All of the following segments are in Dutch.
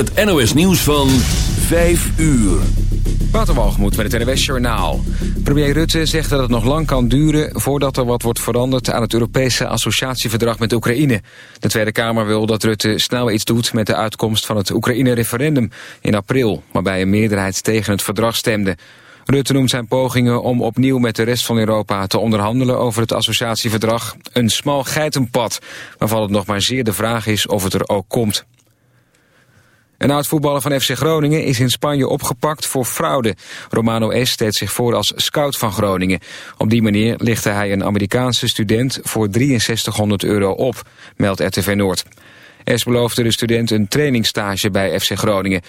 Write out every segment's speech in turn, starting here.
Het NOS nieuws van 5 uur. Waterwalgemoed met het NWS Journaal. Premier Rutte zegt dat het nog lang kan duren... voordat er wat wordt veranderd aan het Europese associatieverdrag met Oekraïne. De Tweede Kamer wil dat Rutte snel iets doet... met de uitkomst van het Oekraïne-referendum in april... waarbij een meerderheid tegen het verdrag stemde. Rutte noemt zijn pogingen om opnieuw met de rest van Europa te onderhandelen over het associatieverdrag een smal geitenpad, waarvan het nog maar zeer de vraag is of het er ook komt. Een oud-voetballer van FC Groningen is in Spanje opgepakt voor fraude. Romano S. deed zich voor als scout van Groningen. Op die manier lichtte hij een Amerikaanse student voor 6300 euro op, meldt RTV Noord. S. beloofde de student een trainingsstage bij FC Groningen.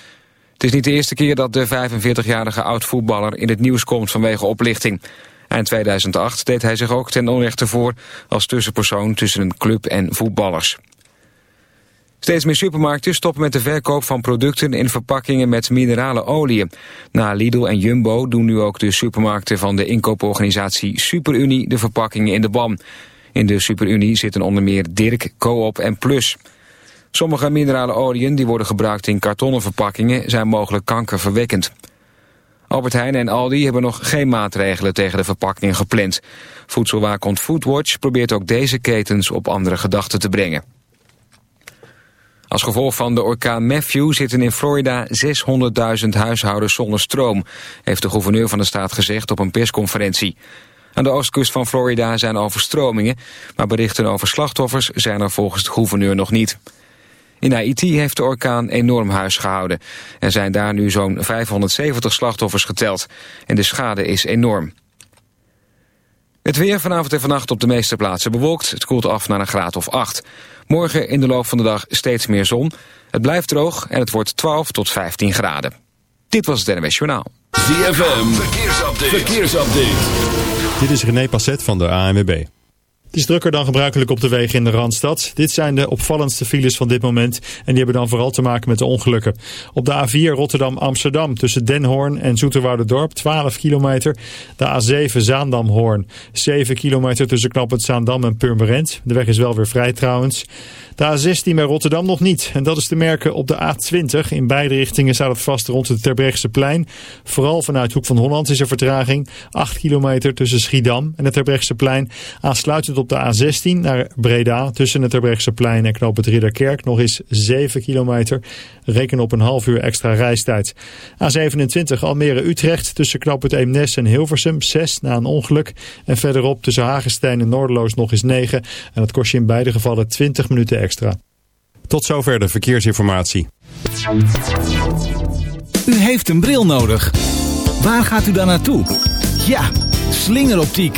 Het is niet de eerste keer dat de 45-jarige oud-voetballer in het nieuws komt vanwege oplichting. Eind 2008 deed hij zich ook ten onrechte voor als tussenpersoon tussen een club en voetballers. Steeds meer supermarkten stoppen met de verkoop van producten in verpakkingen met minerale oliën. Na Lidl en Jumbo doen nu ook de supermarkten van de inkooporganisatie Superunie de verpakkingen in de ban. In de Superunie zitten onder meer Dirk, Coop en Plus. Sommige minerale oliën die worden gebruikt in kartonnen verpakkingen zijn mogelijk kankerverwekkend. Albert Heijn en Aldi hebben nog geen maatregelen tegen de verpakkingen gepland. Voedselwaakhond Foodwatch probeert ook deze ketens op andere gedachten te brengen. Als gevolg van de orkaan Matthew zitten in Florida 600.000 huishoudens zonder stroom, heeft de gouverneur van de staat gezegd op een persconferentie. Aan de oostkust van Florida zijn overstromingen, maar berichten over slachtoffers zijn er volgens de gouverneur nog niet. In Haiti heeft de orkaan enorm huis gehouden. Er zijn daar nu zo'n 570 slachtoffers geteld en de schade is enorm. Het weer vanavond en vannacht op de meeste plaatsen bewolkt. Het koelt af naar een graad of 8. Morgen in de loop van de dag steeds meer zon. Het blijft droog en het wordt 12 tot 15 graden. Dit was het NWS Journaal. ZFM, verkeersupdate. verkeersupdate. Dit is René Passet van de ANWB. Het is drukker dan gebruikelijk op de wegen in de Randstad. Dit zijn de opvallendste files van dit moment en die hebben dan vooral te maken met de ongelukken. Op de A4 Rotterdam-Amsterdam tussen Den Hoorn en Dorp 12 kilometer. De A7 Zaandam-Hoorn 7 kilometer tussen Knappend Zaandam en Purmerend. De weg is wel weer vrij trouwens. De A16 bij Rotterdam nog niet. En dat is te merken op de A20. In beide richtingen staat het vast rond het Terbrechtseplein. plein. Vooral vanuit Hoek van Holland is er vertraging. 8 kilometer tussen Schiedam en het Terbrechtseplein. Aansluitend op de A16 naar Breda tussen het Terbrechtseplein en Knoop het Ridderkerk nog eens 7 kilometer. Reken op een half uur extra reistijd. A27 Almere-Utrecht tussen Knoop het Eemnes en Hilversum 6 na een ongeluk. En verderop tussen Hagenstein en Noorderloos nog eens 9. En dat kost je in beide gevallen 20 minuten extra. Tot zover de verkeersinformatie. U heeft een bril nodig. Waar gaat u dan naartoe? Ja, slingeroptiek.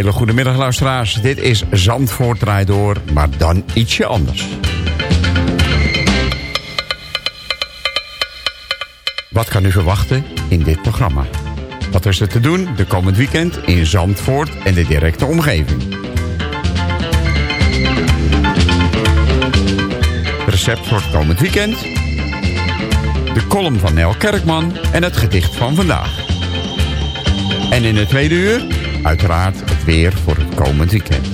Hele goede middag luisteraars. Dit is Zandvoort draai door, maar dan ietsje anders. Wat kan u verwachten in dit programma? Wat is er te doen de komend weekend in Zandvoort en de directe omgeving? Recept voor het komend weekend. De column van Nel Kerkman en het gedicht van vandaag. En in het tweede uur uiteraard het weer voor het komend weekend.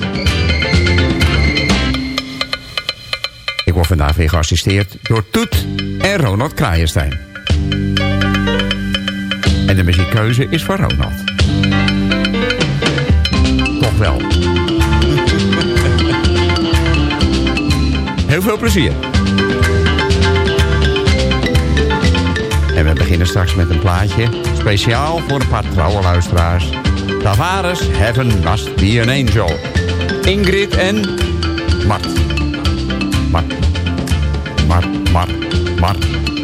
Ik word vandaag weer geassisteerd door Toet en Ronald Kraaienstein. En de muziekkeuze is voor Ronald. Toch wel. Heel veel plezier. En we beginnen straks met een plaatje. Speciaal voor een paar trouwe luisteraars. Tavares, Heaven Must Be an Angel. Ingrid en Mart. Mart. Mart, Mart, Mart.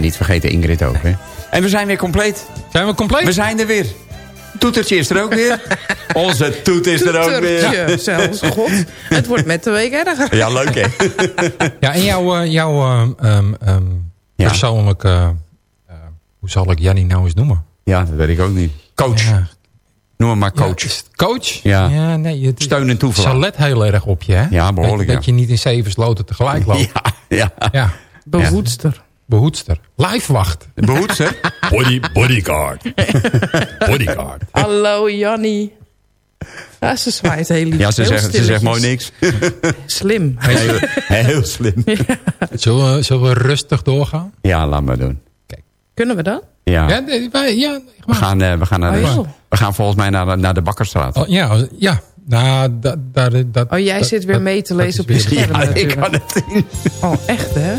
Niet vergeten Ingrid ook. Hè. En we zijn weer compleet. Zijn we compleet? We zijn er weer. Toetertje is er ook weer. Onze toet is er ook weer. Ja. zelfs. God, het wordt met de week erger. Ja, leuk hè? ja, en jouw, uh, jouw um, um, ja. persoonlijke... Uh, hoe zal ik Jannie nou eens noemen? Ja, dat weet ik ook niet. Coach. Ja. Noem hem maar coach. Ja, coach? Ja. ja nee, het, Steun en toeverlaat. Ze let heel erg op je, hè? Ja, behoorlijk. Dat, dat je niet in zeven sloten tegelijk loopt. Ja, ja. ja. Behoedster. Behoedster. Lijfwacht. Behoedster? Body, bodyguard. bodyguard. Hallo Jannie. Ja, ze zwaait heel lief. Ja, ze, zegt, ze zegt mooi niks. Slim. Heel, heel slim. Ja. Zullen, we, zullen we rustig doorgaan? Ja, laat maar doen. Kijk. Kunnen we dat? Ja. ja, wij, ja we, gaan, uh, we, gaan naar oh, de, we gaan volgens mij naar, de, naar de Bakkerstraat. Oh, ja, ja. Nou, dat, dat, dat, oh, jij zit weer dat, mee te lezen op je scherm Ja, ik kan het zien. Oh, echt hè?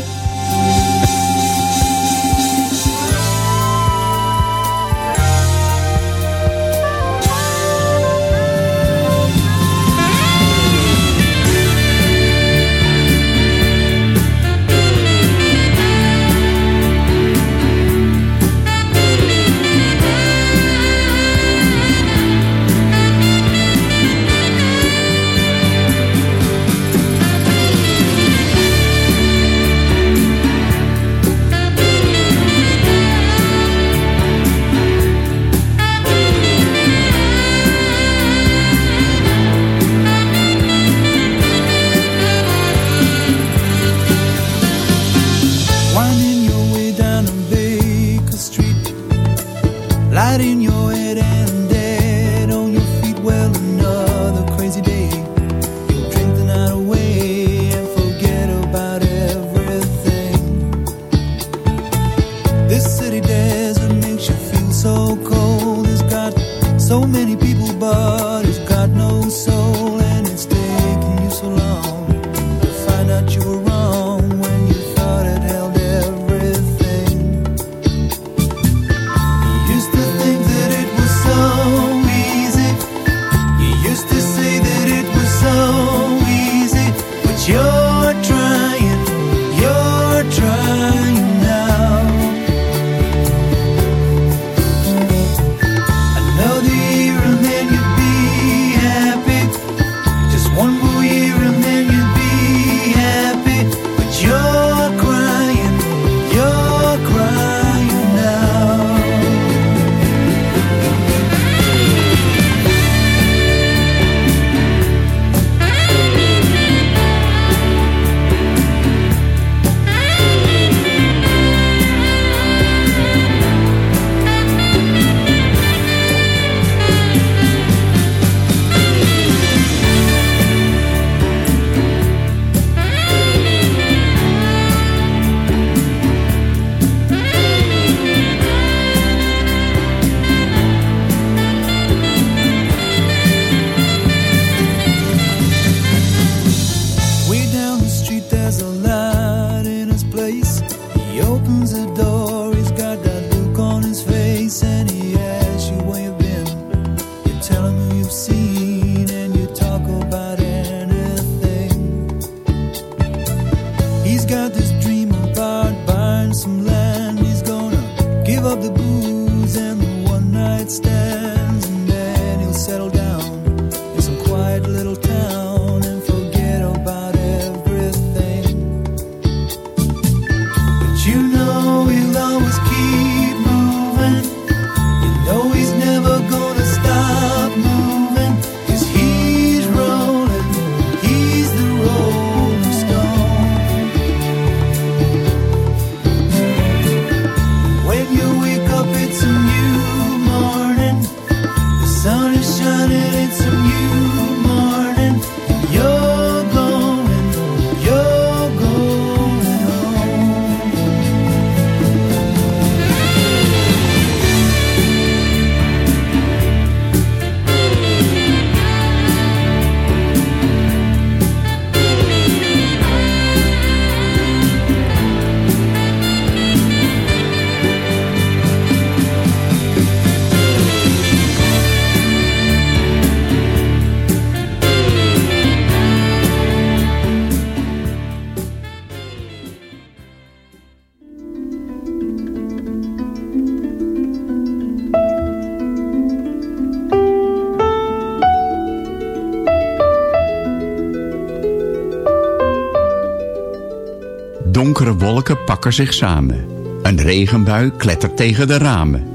Zich samen. Een regenbui klettert tegen de ramen.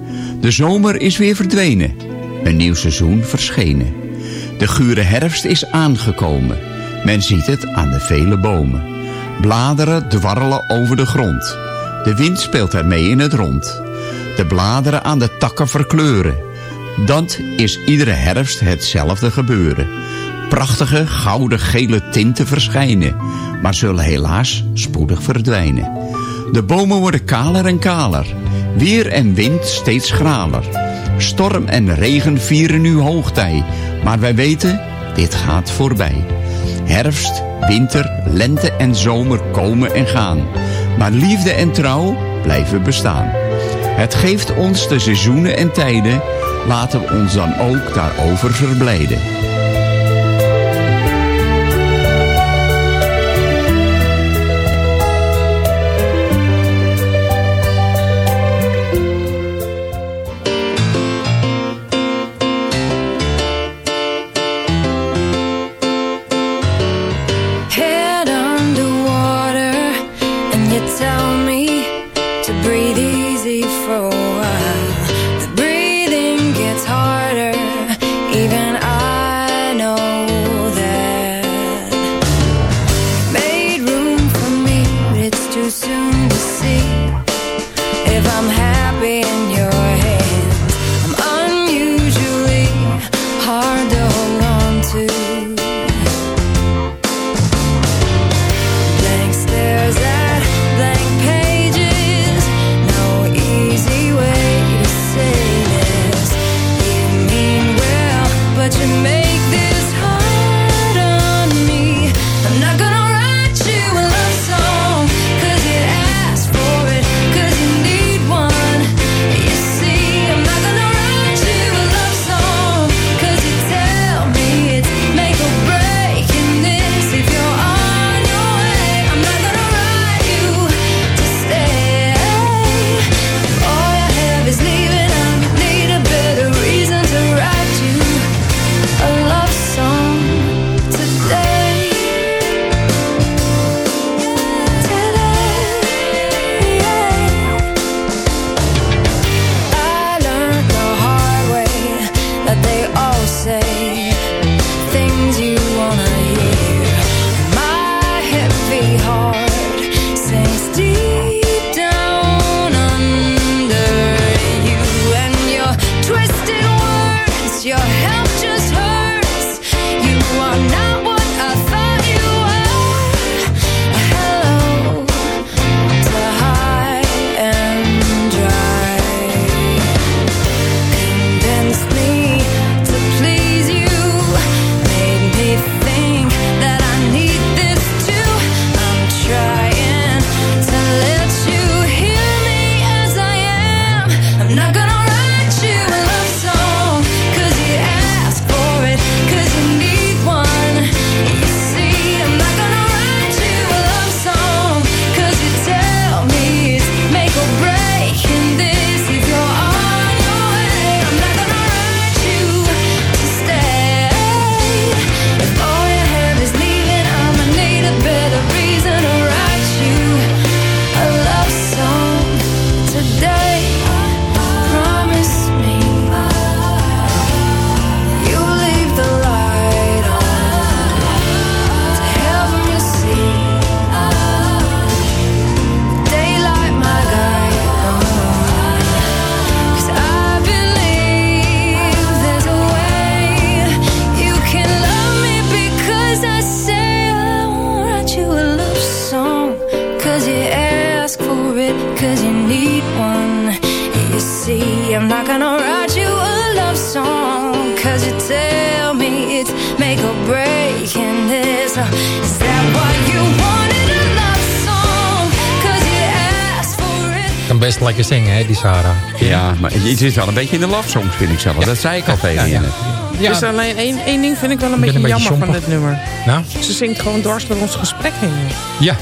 De zomer is weer verdwenen. Een nieuw seizoen verschenen. De gure herfst is aangekomen. Men ziet het aan de vele bomen. Bladeren dwarrelen over de grond. De wind speelt ermee in het rond. De bladeren aan de takken verkleuren. Dan is iedere herfst hetzelfde gebeuren. Prachtige gouden gele tinten verschijnen, maar zullen helaas spoedig verdwijnen. De bomen worden kaler en kaler, weer en wind steeds schraler. Storm en regen vieren nu hoogtij, maar wij weten, dit gaat voorbij. Herfst, winter, lente en zomer komen en gaan. Maar liefde en trouw blijven bestaan. Het geeft ons de seizoenen en tijden, laten we ons dan ook daarover verblijden. Ja, het is wel een beetje in de love songs, vind ik zelf. Dat zei ik al tegen je. Ja, dus alleen één, één ding vind ik wel een beetje jammer van dit nummer. Nou? Ze zingt gewoon dwars door ons gesprek heen. Ja.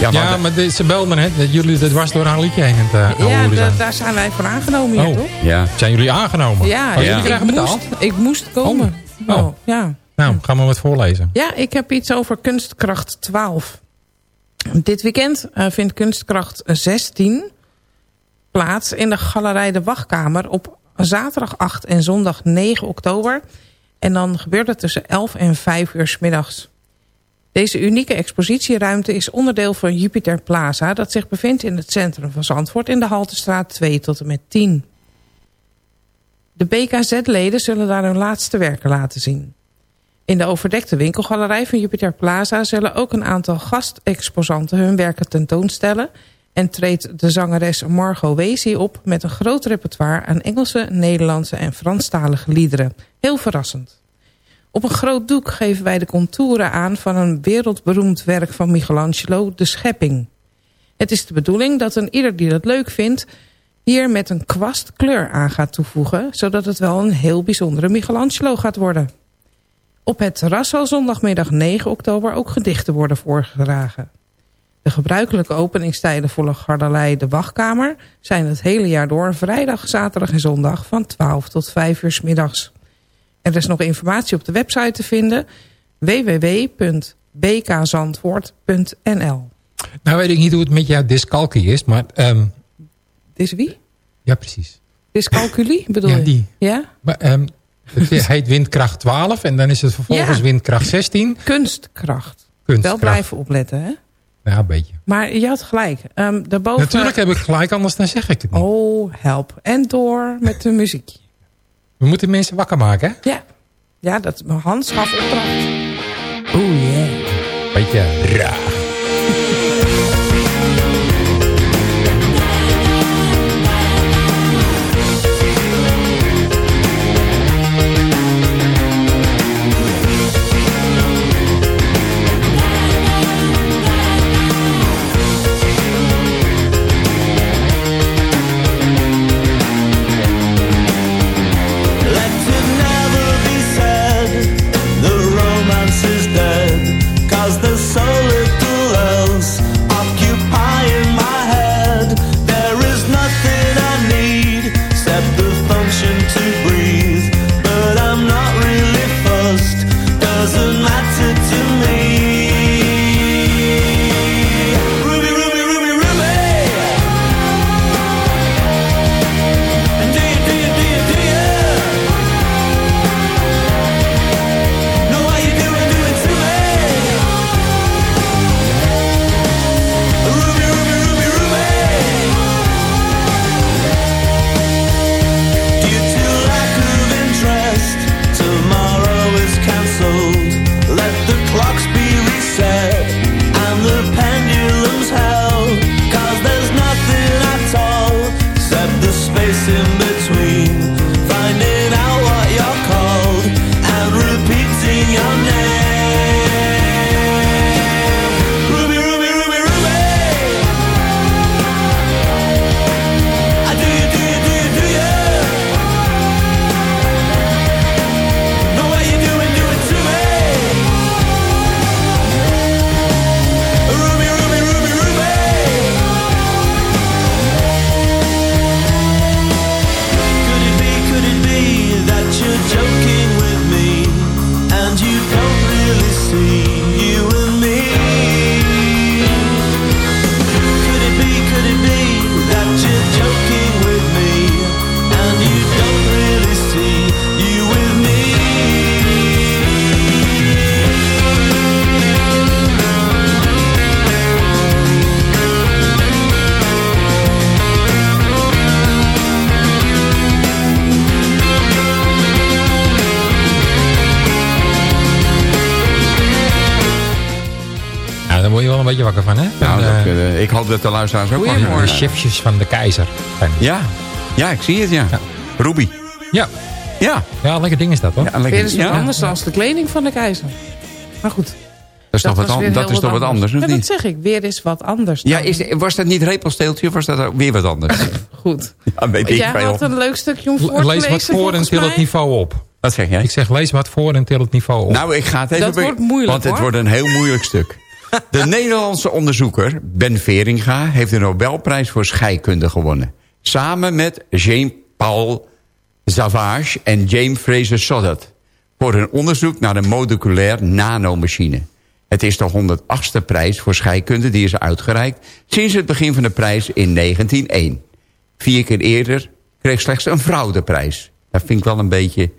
Ja, maar, ja, maar de, ze belde me, hè, dat jullie er dwars door haar liedje heen het uh, Ja, daar zijn wij voor aangenomen hier, oh. toch? Ja. Zijn jullie aangenomen? Ja, oh, jullie krijgen betaald? Moest, ik moest komen. Oh. oh. ja. Nou, gaan we wat voorlezen. Ja, ik heb iets over kunstkracht 12. Dit weekend uh, vindt Kunstkracht 16 plaats in de Galerij de Wachtkamer... op zaterdag 8 en zondag 9 oktober. En dan gebeurt het tussen 11 en 5 uur s middags. Deze unieke expositieruimte is onderdeel van Jupiter Plaza... dat zich bevindt in het centrum van Zandvoort in de Haltestraat 2 tot en met 10. De BKZ-leden zullen daar hun laatste werken laten zien. In de overdekte winkelgalerij van Jupiter Plaza... zullen ook een aantal gastexposanten hun werken tentoonstellen... en treedt de zangeres Margot Weesie op... met een groot repertoire aan Engelse, Nederlandse en Franstalige liederen. Heel verrassend. Op een groot doek geven wij de contouren aan... van een wereldberoemd werk van Michelangelo, De Schepping. Het is de bedoeling dat een ieder die dat leuk vindt hier met een kwast kleur aan gaat toevoegen... zodat het wel een heel bijzondere Michelangelo gaat worden. Op het terras zal zondagmiddag 9 oktober ook gedichten worden voorgedragen. De gebruikelijke openingstijden voor de Gardelei de Wachtkamer... zijn het hele jaar door vrijdag, zaterdag en zondag van 12 tot 5 uur s middags. Er is nog informatie op de website te vinden www.bkzandvoort.nl Nou weet ik niet hoe het met jouw dyscalculie is, maar um, is wie? Ja, precies. Dyscalculie bedoel ja, je? die. Ja? Maar, um, het heet windkracht 12 en dan is het vervolgens ja. windkracht 16. Kunstkracht. Kunstkracht. Wel blijven opletten, hè? Ja, een beetje. Maar je had gelijk. Um, daarboven... Natuurlijk heb ik gelijk, anders dan zeg ik het niet. Oh, help. En door met de muziek. We moeten mensen wakker maken, hè? Ja. Ja, dat Hans gaf opdracht. Oeh, yeah. Beetje raar. Dat de luisteraars ook De chefjes van de keizer. Ja, ja ik zie het, ja. ja. Ruby. Ja. Ja. Ja, lekker ding is dat, hoor. Ja, lekker, is wat anders dan de kleding van de keizer. Maar goed. Dat is toch wat, an dat is toch wat anders, of ja, niet? dat zeg ik. Weer is wat anders. Dan. Ja, is, was dat niet repelsteeltje of was dat ook weer wat anders? goed. Ja, weet ik jij had een leuk stukje om voor te lezen. Lees wat voor en til het niveau op. Wat zeg jij? Ik zeg, lees wat voor en til het niveau op. Nou, ik ga het even... Dat wordt moeilijk, Want het hoor. wordt een heel moeilijk stuk. De Nederlandse onderzoeker Ben Veringa heeft de Nobelprijs voor scheikunde gewonnen. Samen met Jean-Paul Savage en James Fraser Sodat. Voor hun onderzoek naar de moleculair nanomachine. Het is de 108ste prijs voor scheikunde die is uitgereikt... sinds het begin van de prijs in 1901. Vier keer eerder kreeg slechts een vrouw de prijs. Dat vind ik wel een beetje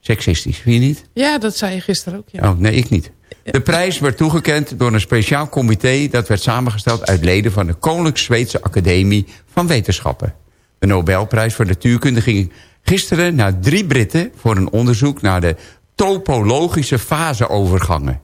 seksistisch, vind je niet? Ja, dat zei je gisteren ook, ja. Oh, nee, ik niet. De prijs werd toegekend door een speciaal comité... dat werd samengesteld uit leden van de Koninklijke Zweedse Academie van Wetenschappen. De Nobelprijs voor natuurkunde ging gisteren naar drie Britten... voor een onderzoek naar de topologische faseovergangen.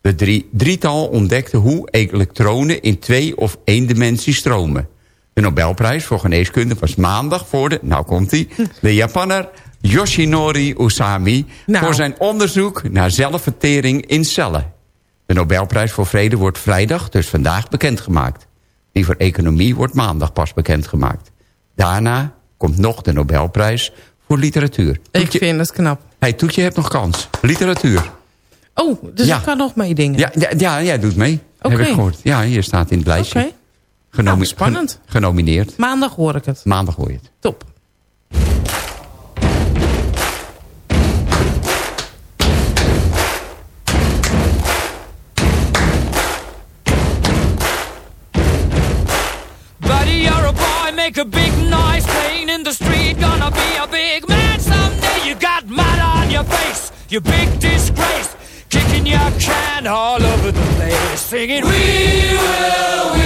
De drie, drietal ontdekte hoe elektronen in twee of één dimensie stromen. De Nobelprijs voor geneeskunde was maandag voor de... nou komt hij, de Japanner Yoshinori Usami... Nou. voor zijn onderzoek naar zelfvertering in cellen. De Nobelprijs voor Vrede wordt vrijdag, dus vandaag, bekendgemaakt. Die voor economie wordt maandag pas bekendgemaakt. Daarna komt nog de Nobelprijs voor literatuur. Ik vind het knap. hey, Toetje hebt nog kans. Literatuur. Oh, dus Ja. ik kan nog meedingen. Ja, ja, ja, jij doet mee. Heb ik gehoord. Ja, hier staat in het lijstje. Oké, Genomi- Nou, spannend. gen- genomineerd. maandag hoor ik het. Maandag hoor je het. Top. Make a big noise playing in the street. Gonna be a big man someday. You got mud on your face, you big disgrace. Kicking your can all over the place, singing, We will, we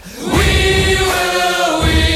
We will, we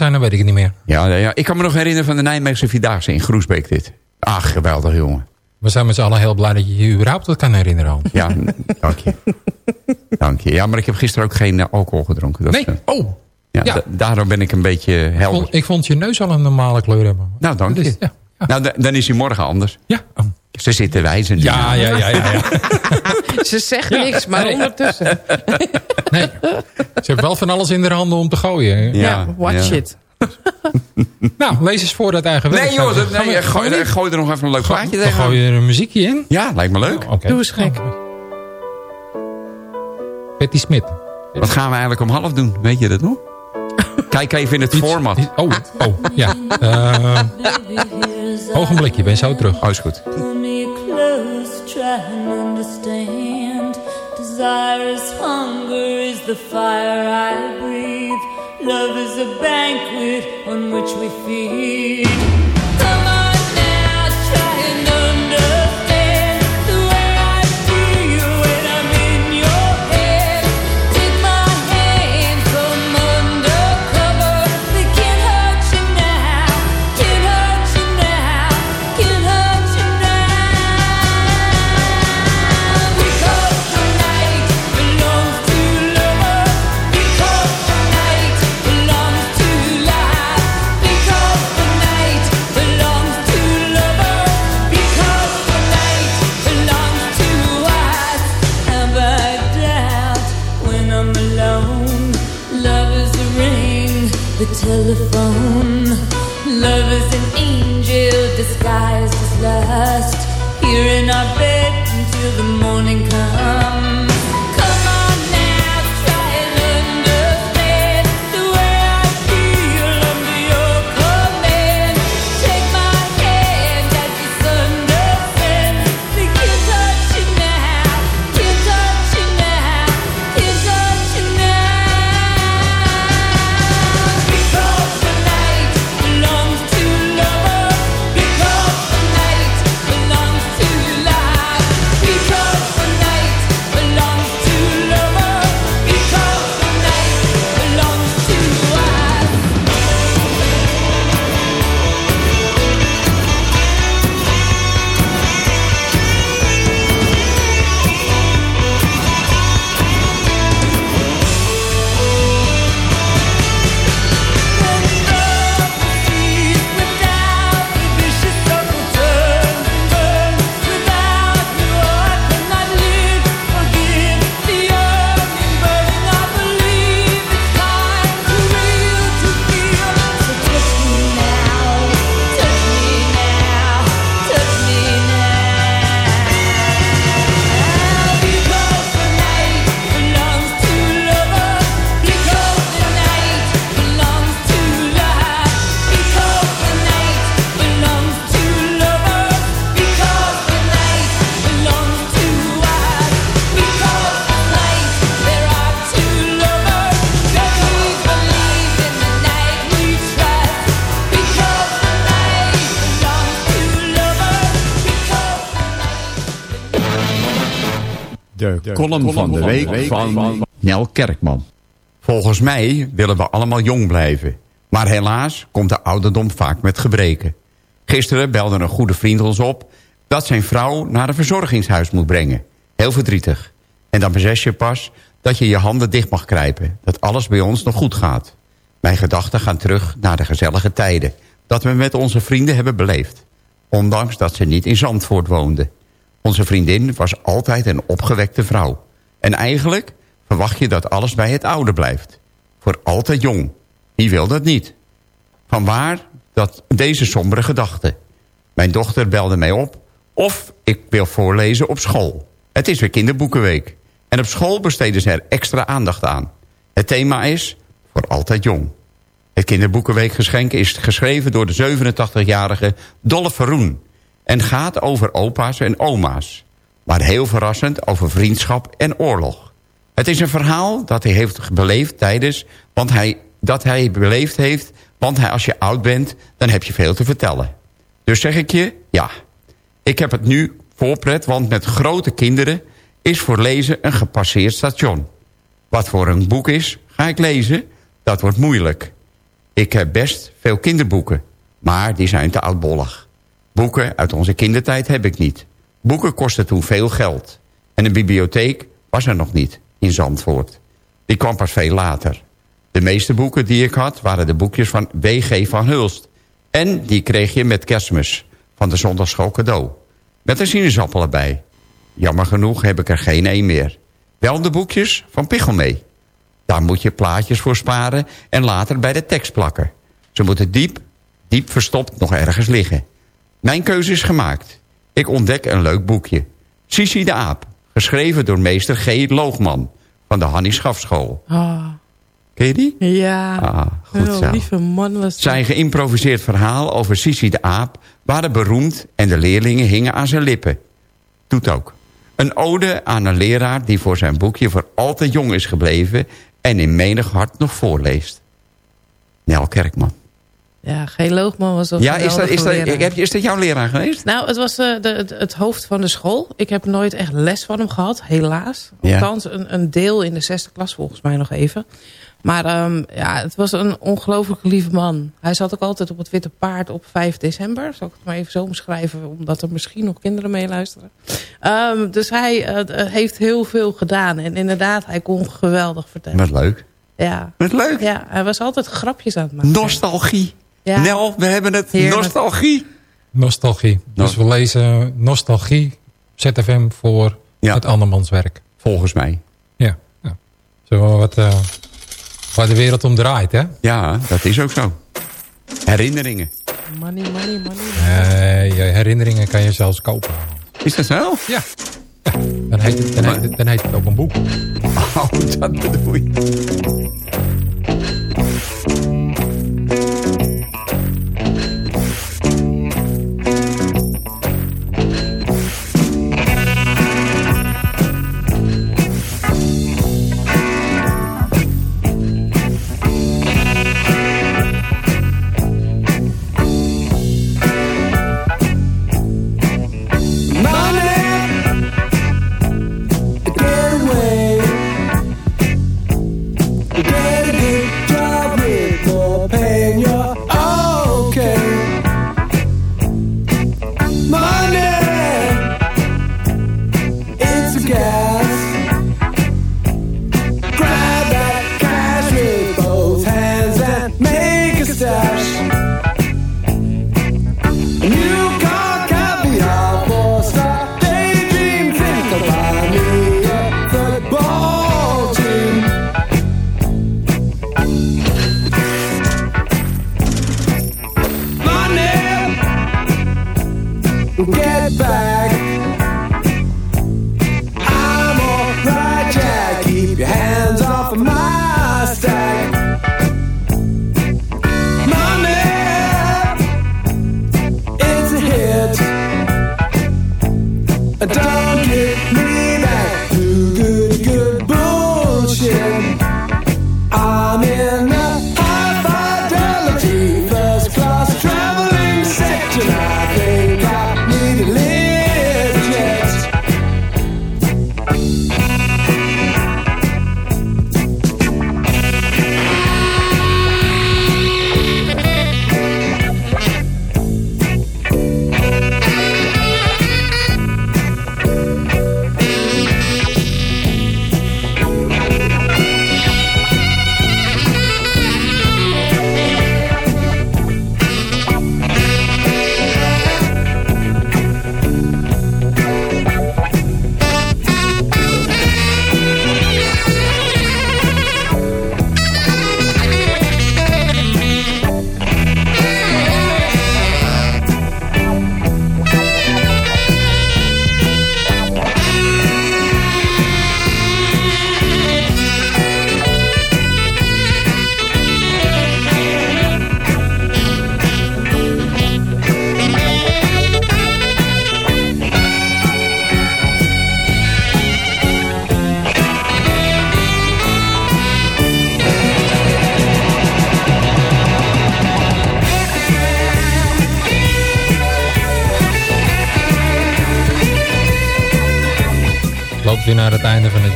zijn, dan weet ik het niet meer. Ja, ja. Ik kan me nog herinneren van de Nijmeegse Vierdaagse in Groesbeek dit. Ach, geweldig jongen. We zijn met z'n allen heel blij dat je je überhaupt dat kan herinneren. Hans. Ja, dank je. Dank je. Ja, maar ik heb gisteren ook geen eh, alcohol gedronken. Dat, Nee, eh, oh. ja, ja. da- daarom ben ik een beetje Ik helder. vond, ik vond je neus al een normale kleur hebben. Nou, dank je. ja. Nou, da- dan is hij morgen anders. Ja. Oh. Ze zitten wijzen. nu. Ja, ja, ja, ja, ja. Ze zegt Ja. niks, maar Nee. ondertussen. Nee. Ze heeft wel van alles in haar handen om te gooien. Ja, watch ja. it. Nou, lees eens voor dat eigen werk. Nee joh, dat, Gaan we- nee, gooi, er nog even een leuk plaatje tegen. gooi je er een muziekje in. Ja, lijkt me leuk. Oké. Doe eens gek. Betty Smit. Wat gaan we eigenlijk om half doen? Weet je dat nog? Kijk even in het Iets- format. Oh, oh, ja. Eh, ogenblikje, ik ben zo terug. Oh, is goed. Pull me close, try and understand. Desire is hunger, is the fire I breathe. Love is a banquet on which we feed. Here in De column van de week van Nel Kerkman. Volgens mij willen we allemaal jong blijven. Maar helaas komt de ouderdom vaak met gebreken. Gisteren belde een goede vriend ons op... dat zijn vrouw naar een verzorgingshuis moet brengen. Heel verdrietig. En dan besef je pas dat je je handen dicht mag krijpen. Dat alles bij ons nog goed gaat. Mijn gedachten gaan terug naar de gezellige tijden... dat we met onze vrienden hebben beleefd. Ondanks dat ze niet in Zandvoort woonden. Onze vriendin was altijd een opgewekte vrouw. En eigenlijk verwacht je dat alles bij het oude blijft. Voor altijd jong. Wie wil dat niet? Vanwaar dat deze sombere gedachte. Mijn dochter belde mij op of ik wil voorlezen op school. Het is weer kinderboekenweek. En op school besteden ze er extra aandacht aan. Het thema is voor altijd jong. Het kinderboekenweekgeschenk is geschreven door de 87-jarige Dolle Verroen en gaat over opa's en oma's. Maar heel verrassend over vriendschap en oorlog. Het is een verhaal dat hij heeft beleefd tijdens... Want hij, dat hij beleefd heeft, want hij, als je oud bent... dan heb je veel te vertellen. Dus zeg ik je, ja. Ik heb het nu voorpret, want met grote kinderen... is voor lezen een gepasseerd station. Wat voor een boek is, ga ik lezen, dat wordt moeilijk. Ik heb best veel kinderboeken, maar die zijn te oudbollig. Boeken uit onze kindertijd heb ik niet. Boeken kosten toen veel geld. En een bibliotheek was er nog niet in Zandvoort. Die kwam pas veel later. De meeste boeken die ik had waren de boekjes van W.G. van Hulst. En die kreeg je met kerstmis van de zondagsschool cadeau. Met een sinaasappel erbij. Jammer genoeg heb ik er geen één meer. Wel de boekjes van Pichel mee. Daar moet je plaatjes voor sparen en later bij de tekst plakken. Ze moeten diep, diep verstopt nog ergens liggen. Mijn keuze is gemaakt. Ik ontdek een leuk boekje. Sisi de Aap, geschreven door meester G. Loogman... van de Hannie Schafschool. Ah, Ken je die? ja. Ah, goed Oh, zo. lieve man was dat. Zijn geïmproviseerd verhaal over Sisi de Aap... waren beroemd en de leerlingen hingen aan zijn lippen. Doet ook. Een ode aan een leraar die voor zijn boekje voor altijd jong is gebleven... en in menig hart nog voorleest. Nel Kerkman. Ja, geen loogman was dat. Ja, is dat, is, dat, heb je, is dat jouw leraar geweest? Nou, het was eh, de, het, hoofd van de school. Ik heb nooit echt les van hem gehad, helaas. Ja. Althans, een, een deel in de zesde klas volgens mij nog even. Maar ehm, ja, het was een ongelooflijk lieve man. Hij zat ook altijd op het Witte Paard op 5 december. Zal ik het maar even zo omschrijven, omdat er misschien nog kinderen meeluisteren. Ehm dus hij eh, heeft heel veel gedaan. En inderdaad, hij kon geweldig vertellen. Wat leuk. Ja. Wat leuk. Ja, hij was altijd grapjes aan het maken. Nostalgie. Ja. Nel, we hebben het. Heerlijk. Nostalgie. Nostalgie. Dus we lezen nostalgie, ZFM voor Ja. het andermans werk. Volgens mij. Ja. ja. Zo wat, eh, waar de wereld om draait, hè? Ja, dat is ook zo. Herinneringen. Money, money, money. Je herinneringen kan je zelfs kopen. Is dat zo? Ja. Dan, heet het, dan, heet het, dan heet het ook een boek. Oh, dat bedoel je.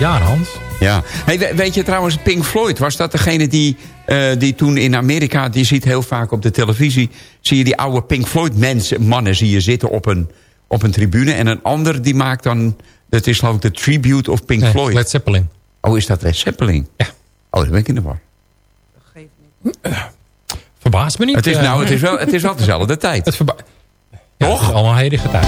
Jaar, Hans. Ja. Hey, weet je trouwens, Pink Floyd, was dat degene die, uh, die toen in Amerika... die ziet heel vaak op de televisie... zie je die oude Pink Floyd mensen, mannen zie je zitten op een, op een tribune... en een ander die maakt dan... dat is geloof ik de tribute of Pink nee, Floyd. Led Zeppelin. Oh, is dat Led Zeppelin? Ja. Oh, dat ben ik in de war. Verbaast me niet. Het is, uh, nou, het is wel, het is wel dezelfde tijd. Het verba ja, Toch? Het allemaal heilige tijd.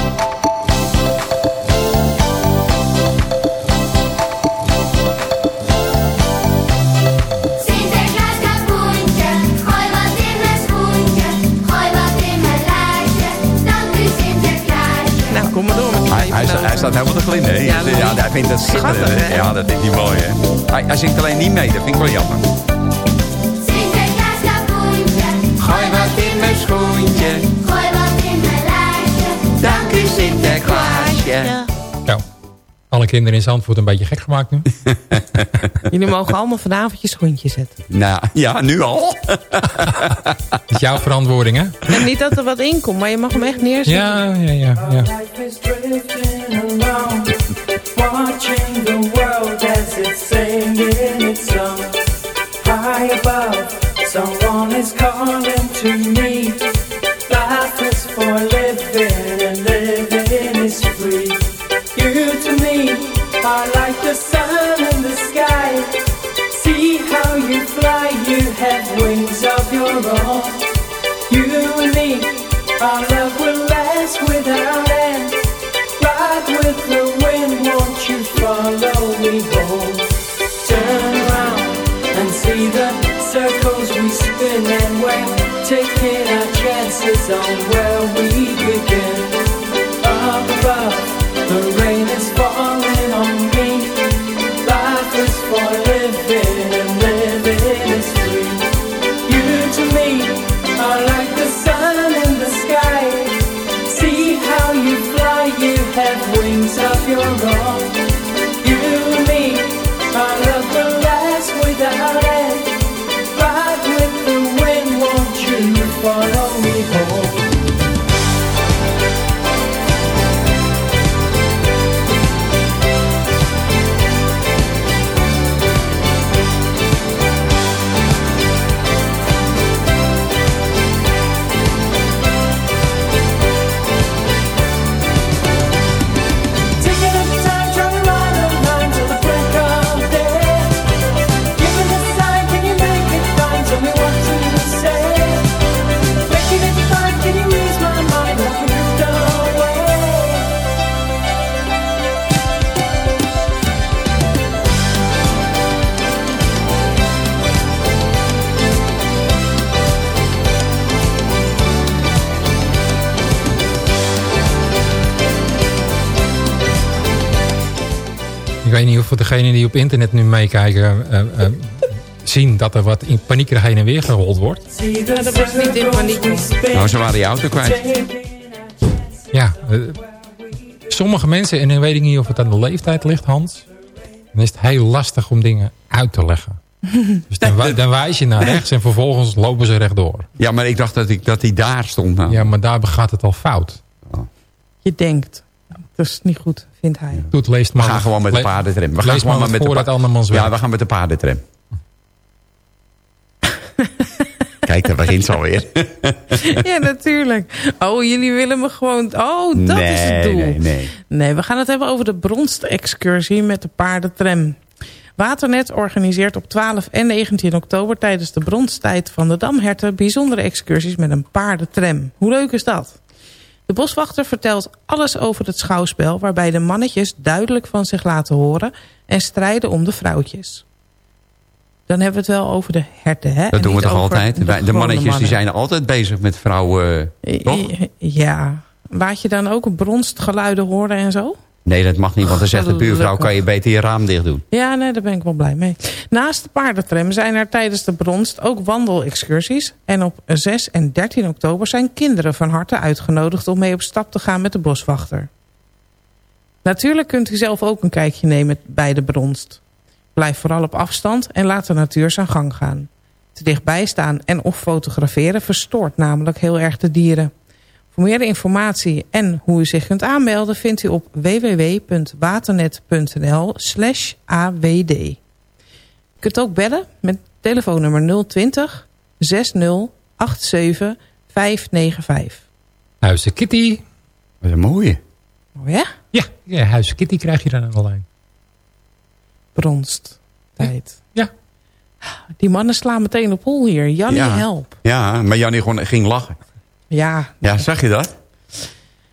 Hij, staat- hij staat helemaal te glinden. hè? Ja, Ja, hij vindt het Schattig, schitterend. hè? Ja, dat vindt hij mooi. Hè? Hij, hij zingt alleen niet mee, dat vind ik wel jammer. Sinterklaas kapoentje, Gooi wat in mijn schoentje, gooi wat in mijn lijstje, dank u Sinterklaasje. Alle kinderen in Zandvoort een beetje gek gemaakt nu. Jullie mogen allemaal vanavond je schoentje zetten. Nou, ja, nu al. Dat is jouw verantwoording, hè? En niet dat er wat in komt, maar je mag hem echt neerzetten. Ja, ja, ja. ja. Life is drifting along, watching the world as it's singing its song. High above, someone is calling to me. somewhere. Voor degenen die op internet nu meekijken... eh, eh, zien dat er wat in paniek er heen en weer gerold wordt. Dat was niet in paniek. Nou, ze waren die auto kwijt. Ja, eh, sommige mensen, en dan weet ik niet of het aan de leeftijd ligt, Hans... dan is het heel lastig om dingen uit te leggen. Dus dan, wij- dan wijs je naar rechts en vervolgens lopen ze rechtdoor. Ja, maar ik dacht dat, ik, dat die daar stond. Nou. Ja, maar daar gaat het al fout. Je denkt. Dat is niet goed, vindt hij. Goed, leest We maar. gaan gewoon met de paardentram. We gaan maar gewoon wat met de voor pa- uit andermans Ja, we gaan met de paardentram. Kijk, daar begint ze alweer. ja, natuurlijk. Oh, jullie willen me gewoon... Oh, dat is het doel. Nee, nee. Nee, we gaan het hebben over de bronstexcursie met de paardentram. Waternet organiseert op 12 en 19 oktober tijdens de bronsttijd van de Damherten bijzondere excursies met een paardentram. Hoe leuk is dat? De boswachter vertelt alles over het schouwspel waarbij de mannetjes duidelijk van zich laten horen en strijden om de vrouwtjes. Dan hebben we het wel over de herten, hè? Dat en doen we toch altijd? de mannetjes die zijn altijd bezig met vrouwen. toch? Ja. Laat je dan ook bronstgeluiden horen en zo? Nee, dat mag niet, want dan zegt de buurvrouw... Kan je beter je raam dicht doen. Ja, nee, daar ben ik wel blij mee. Naast de paardentram zijn er tijdens de bronst ook wandelexcursies. En op 6 en 13 oktober zijn kinderen van harte uitgenodigd... om mee op stap te gaan met de boswachter. Natuurlijk kunt u zelf ook een kijkje nemen bij de bronst. Blijf vooral op afstand en laat de natuur zijn gang gaan. Te dichtbij staan en of fotograferen verstoort namelijk heel erg de dieren. Voor meer informatie en hoe u zich kunt aanmelden... vindt u op www.waternet.nl slash awd. U kunt ook bellen met telefoonnummer 020 60 87 595. Huizen Kitty. Dat is een mooie. Oh ja? Ja, ja Huizen Kitty krijg je dan aan de lijn. Bronst. Tijd. Ja. Die mannen slaan meteen op hol hier. Jannie, ja. help. Ja, maar Jannie gewoon ging lachen. Ja, Ja, zag je dat?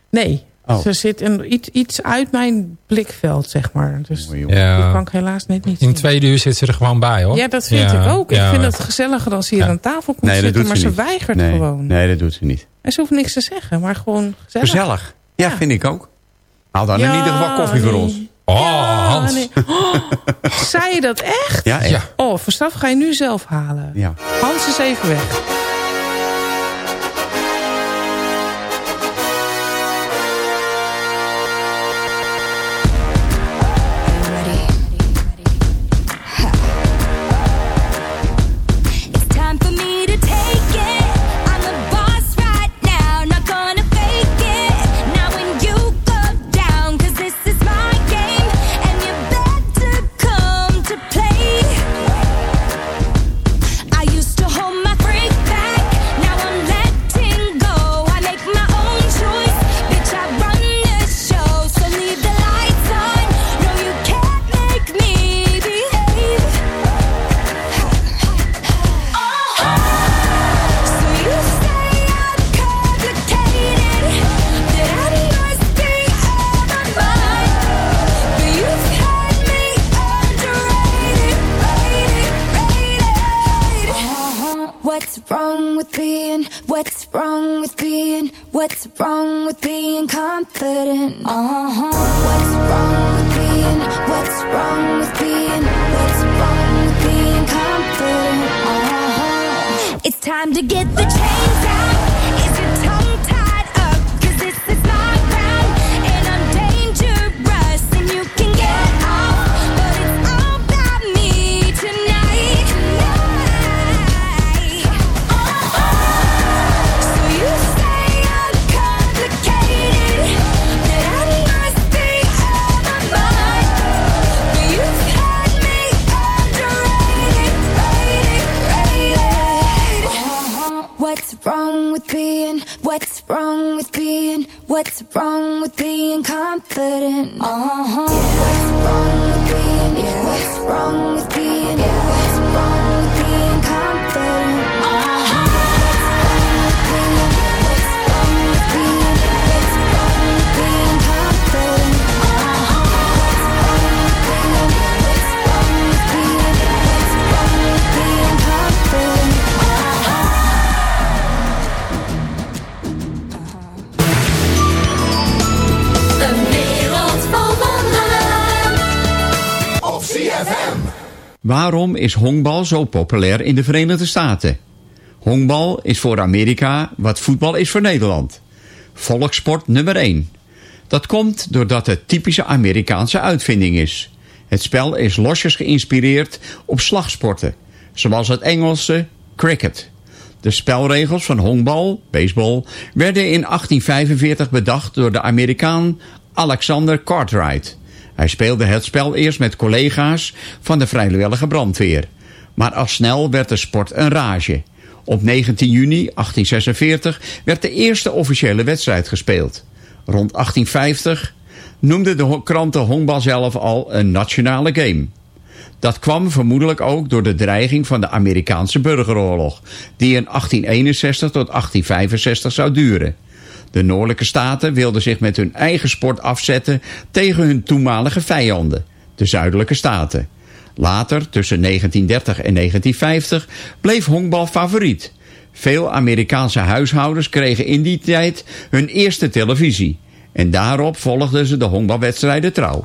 nee. Oh. Ze zit een, iets, iets uit mijn blikveld, zeg maar. Dus die Ja. kan ik helaas net niet In zien. tweede uur zit ze er gewoon bij, hoor. Ja, dat vind Ja, ik ook. Ik ja, vind het gezelliger als ze hier Ja. aan tafel komt Nee, dat zitten. doet Maar ze weigert nee. gewoon. Nee, dat doet ze niet. En ze hoeft niks te zeggen, maar gewoon gezellig. Gezellig. Ja, vind ik ook. Haal dan in ieder geval koffie voor ons. Oh, Ja, Hans. nee. Oh, zei je dat echt? Ja, echt. Ja. Oh, verstraf ga je nu zelf halen. Ja. Hans is even weg. What's wrong with being confident? Uh huh. What's wrong with being? What's wrong with being? What's wrong with being confident? Uh huh. It's time to get the chains out. What's wrong with being confident? Uh huh. What's wrong with being? What's wrong with being? What's wrong with being Waarom is honkbal zo populair in de Verenigde Staten? Honkbal is voor Amerika wat voetbal is voor Nederland. Volkssport nummer 1. Dat komt doordat het typische Amerikaanse uitvinding is. Het spel is losjes geïnspireerd op slagsporten, zoals het Engelse cricket. De spelregels van honkbal, baseball, werden in 1845 bedacht door de Amerikaan Alexander Cartwright. Hij speelde het spel eerst met collega's van de vrijwillige brandweer. Maar al snel werd de sport een rage. Op 19 juni 1846 werd de eerste officiële wedstrijd gespeeld. Rond 1850 noemde de kranten honkbal zelf al een nationale game. Dat kwam vermoedelijk ook door de dreiging van de Amerikaanse burgeroorlog, die in 1861 tot 1865 zou duren. De noordelijke staten wilden zich met hun eigen sport afzetten tegen hun toenmalige vijanden, de zuidelijke staten. Later, tussen 1930 en 1950, bleef honkbal favoriet. Veel Amerikaanse huishoudens kregen in die tijd hun eerste televisie. En daarop volgden ze de honkbalwedstrijden trouw.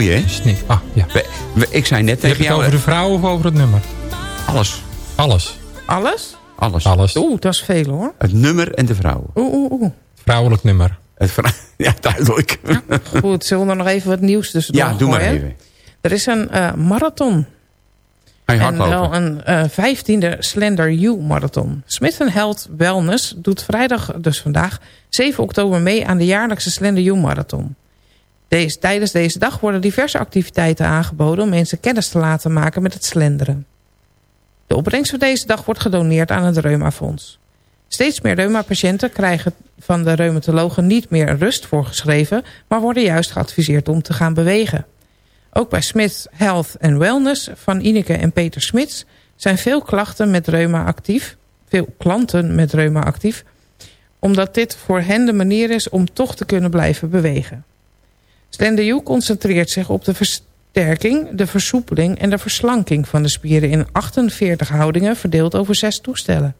Hè? Snik. Ah, ja. We- we- ik zei net tegen het jou... over de vrouw of over het nummer? Alles. Alles. Alles? Alles. Alles. Oeh, dat is veel hoor. Het nummer en de vrouw. Oeh, oeh, oeh. Vrouwelijk nummer. Het vrou- ja, duidelijk. Goed, zullen we er nog even wat nieuws tussendoor Ja, doe maar even. Er is een eh, marathon. Ga je En hardlopen? wel een eh, vijftiende Slender U-marathon. Smith Health Wellness doet vrijdag, dus vandaag, 7 oktober mee aan de jaarlijkse Slender U-marathon. Tijdens deze dag worden diverse activiteiten aangeboden om mensen kennis te laten maken met het slenderen. De opbrengst voor deze dag wordt gedoneerd aan het Reumafonds. Steeds meer reumapatiënten krijgen van de reumatologen niet meer rust voorgeschreven, maar worden juist geadviseerd om te gaan bewegen. Ook bij Smith Health and Wellness van Ineke en Peter Smits zijn veel klachten met reuma actief, veel klanten met reuma actief, omdat dit voor hen de manier is om toch te kunnen blijven bewegen. Slender U concentreert zich op de versterking, de versoepeling en de verslanking van de spieren in 48 houdingen verdeeld over zes toestellen.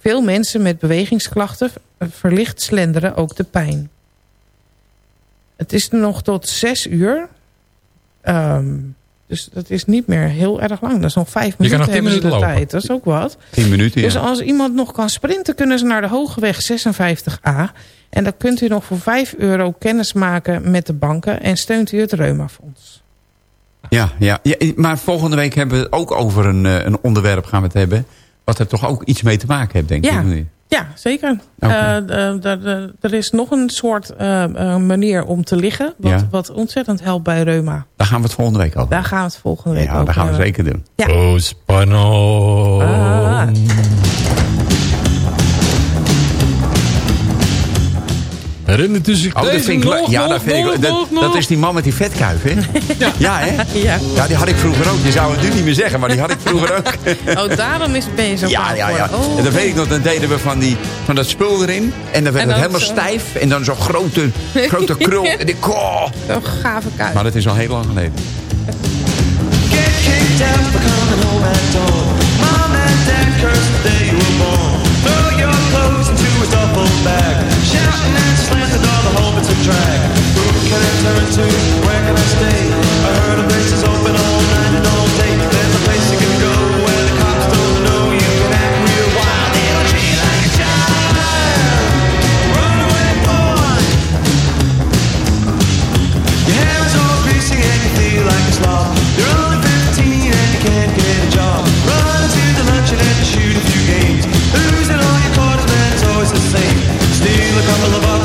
Veel mensen met bewegingsklachten verlicht slenderen ook de pijn. Het is nog tot zes uur. Ehm, dus dat is niet meer heel erg lang. Dat is nog vijf Je kan minuten nog tien hebben ze minuten de lopen. tijd. Dat is ook wat. 10 minuten, ja. Dus als iemand nog kan sprinten, kunnen ze naar de Hogeweg 56A. En dan kunt u nog voor 5 euro kennis maken met de banken en steunt u het Reumafonds. Ja, ja, ja, maar volgende week hebben we het ook over een, eh, een onderwerp gaan we het hebben. Wat er toch ook iets mee te maken heeft, denk Ja. ik. Ja, zeker. Oké. Eh, de- er is nog een soort eh, eh, manier om te liggen. Wat, Ja. wat ontzettend helpt bij reuma. Daar gaan we het volgende week over. Daar gaan we het volgende week Ja, over dat gaan we zeker doen. Ja. Oh, spannend. Ah. Rennen tussen Oh, dat vind ik leuk. Ja, dat, vind ik, dat, dat is die man met die vetkuif, hè? Ja, hè? Ja. Ja, die had ik vroeger ook. Je zou het nu niet meer zeggen, maar die had ik vroeger ook. Oh, daarom is ben je zo Ja, ja, ja. Oh. En dan weet ik nog, dan deden we van, die, van dat spul erin. En dan werd En het helemaal zo- stijf. En dan zo'n grote, grote krul. En ik, oh. Zo'n gave kuit. Maar dat is al heel lang geleden. Get kicked out for coming home at dawn. Mom and dad cursed the day you were born. Throw your clothes duffel bag. Shouting and slanted all the home it's a drag. Who can I turn to? Where can I stay? I heard a place is open all night and all day. Steal a couple of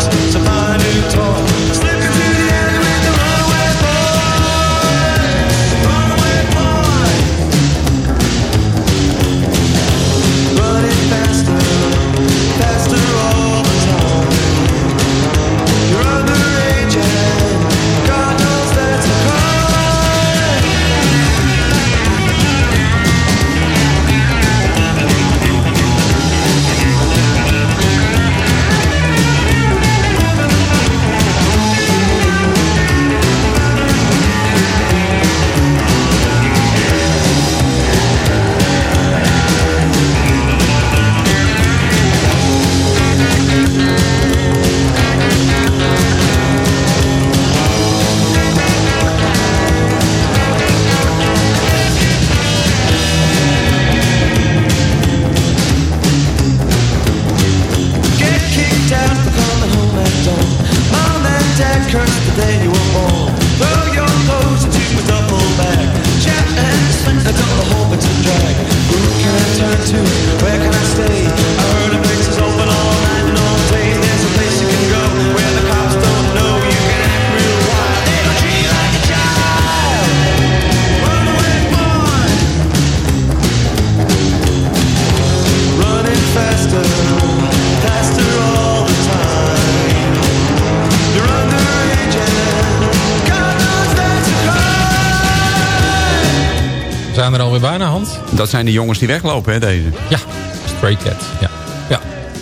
zijn de jongens die weglopen, hè, deze? Ja, Stray Cats. Ja. Ja.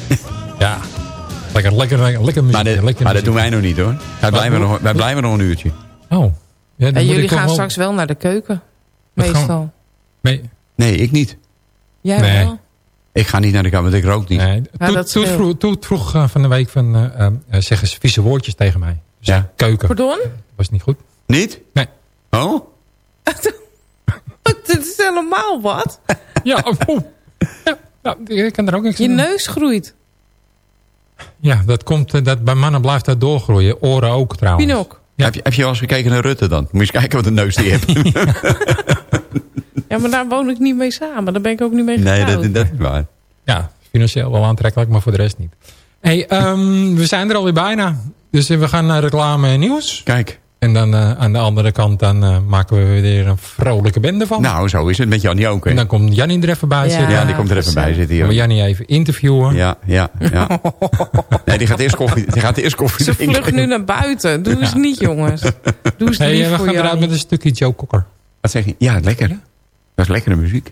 ja. Lekker, lekker, lekker, lekker muziek. Maar, dit- lekker maar dat doen wij nog niet, hoor. Wij blijven, nog, wij blijven nog een uurtje. Oh. Ja, dan En jullie gaan wel- straks wel naar de keuken. We- Meestal. Nee. Nee, ik niet. Jij Nee. wel? Ik ga niet naar de kamer, want ik rook niet. Nee. Ja, scheelt. vroeg, eh, van de week van, eh, eh, zeggen ze vieze woordjes tegen mij. Ja. Keuken. Pardon? Was niet goed. Niet? Nee. Oh? Is helemaal wat. Ja, oh. ja, ja, ik kan er ook niks Je aan doen. neus groeit. Ja, dat komt, eh, dat, bij mannen blijft dat doorgroeien. Oren ook trouwens. Pinok. Heb, je, heb je wel eens gekeken naar Rutte dan? Moet je eens kijken wat een neus die heeft. Ja, maar daar woon ik niet mee samen. Daar ben ik ook niet mee nee, getrouwd. dat, dat is waar. Ja, financieel wel aantrekkelijk, maar voor de rest niet. hey, ehm, we zijn er alweer bijna. Dus eh, we gaan naar reclame en nieuws. Kijk. En dan eh, aan de andere kant dan, eh, maken we weer een vrolijke bende van. Nou, zo is het. Met Jannie ook. hè? En dan komt Jannie er even bij Ja, zitten. Ja, die komt er even bij zitten. Gaan we Hier. Jannie even interviewen. Ja, ja, ja. Nee, die gaat eerst koffie, die gaat eerst koffie Ze drinken. vlucht nu naar buiten. Doe eens niet, jongens. Doe eens Hey, eh, we voor gaan eruit Jannie. met een stukje Joe Cocker. Wat zeg je? Ja, lekker. Dat is lekkere muziek.